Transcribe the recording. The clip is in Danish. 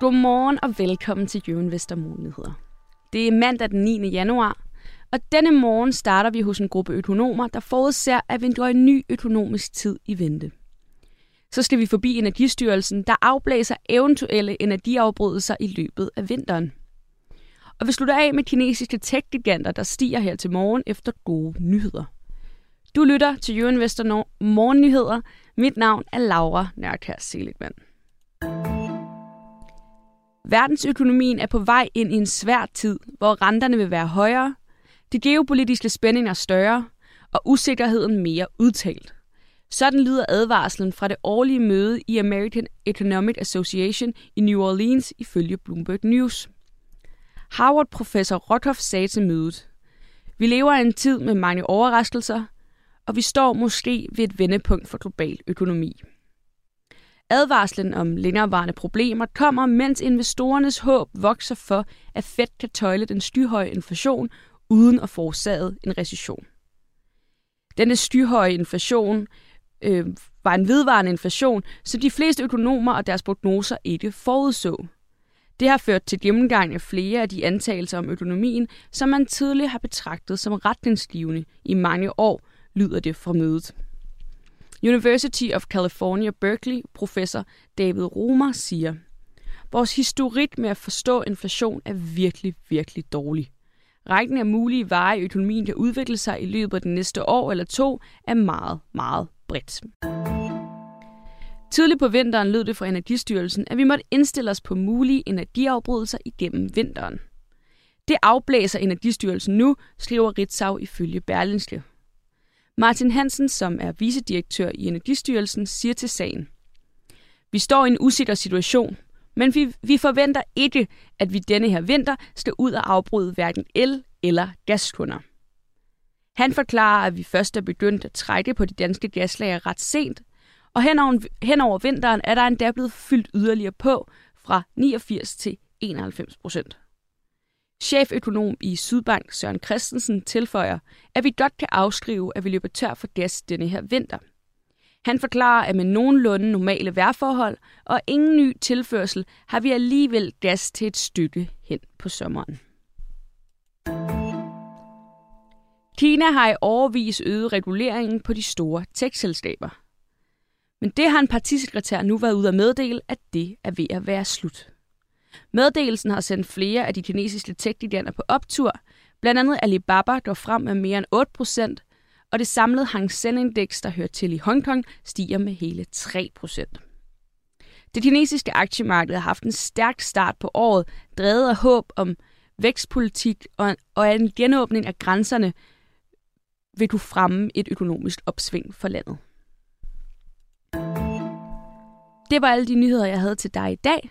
Godmorgen og velkommen til Jøven Vestermorgenheder. Det er mandag den 9. januar, og denne morgen starter vi hos en gruppe økonomer, der forudser, at vi går en ny økonomisk tid i vente. Så skal vi forbi Energistyrelsen, der afblæser eventuelle energiafbrydelser i løbet af vinteren. Og vi slutter af med kinesiske tech-giganter, der stiger her til morgen efter gode nyheder. Du lytter til Jørgen Vester Morgennyheder. Mit navn er Laura Nørkær Seligman. Verdensøkonomien er på vej ind i en svær tid, hvor renterne vil være højere, de geopolitiske spændinger større og usikkerheden mere udtalt. Sådan lyder advarslen fra det årlige møde i American Economic Association i New Orleans ifølge Bloomberg News. Harvard-professor Rothoff sagde til mødet, Vi lever i en tid med mange overraskelser, og vi står måske ved et vendepunkt for global økonomi. Advarslen om længerevarende problemer kommer, mens investorernes håb vokser for, at Fed kan tøjle den skyhøje inflation uden at forårsage en recession. Denne skyhøje inflation øh, var en vedvarende inflation, som de fleste økonomer og deres prognoser ikke forudså. Det har ført til gennemgang af flere af de antagelser om økonomien, som man tidligere har betragtet som retningsgivende i mange år, lyder det fra mødet. University of California, Berkeley, professor David Romer siger, Vores historik med at forstå inflation er virkelig, virkelig dårlig. Rækken af mulige veje i økonomien kan udvikle sig i løbet af det næste år eller to er meget, meget bredt. Tidligt på vinteren lød det fra Energistyrelsen, at vi måtte indstille os på mulige energiafbrydelser igennem vinteren. Det afblæser Energistyrelsen nu, skriver Ritzau ifølge Berlinske. Martin Hansen, som er vicedirektør i Energistyrelsen, siger til sagen. Vi står i en usikker situation, men vi, vi forventer ikke, at vi denne her vinter skal ud og afbryde hverken el- eller gaskunder. Han forklarer, at vi først er begyndt at trække på de danske gaslager ret sent, og henover, henover vinteren er der endda blevet fyldt yderligere på fra 89 til 91 procent. Cheføkonom i Sydbank Søren Christensen tilføjer, at vi godt kan afskrive, at vi løber tør for gas denne her vinter. Han forklarer, at med nogenlunde normale vejrforhold og ingen ny tilførsel har vi alligevel gas til et stykke hen på sommeren. Kina har i overvis øget reguleringen på de store tech-selskaber. Men det har en partisekretær nu været ude at meddele, at det er ved at være slut. Meddelelsen har sendt flere af de kinesiske tech på optur. Blandt andet Alibaba går frem med mere end 8 procent, og det samlede Hang Seng-indeks, der hører til i Hongkong, stiger med hele 3 procent. Det kinesiske aktiemarked har haft en stærk start på året, drevet af håb om vækstpolitik og, og en genåbning af grænserne vil kunne fremme et økonomisk opsving for landet. Det var alle de nyheder, jeg havde til dig i dag.